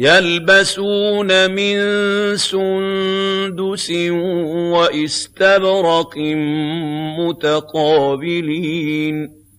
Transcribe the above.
يَلْبَسُونَ مِن سُندُسٍ وَإِسْتَبْرَقٍ مُّتَقَابِلِينَ.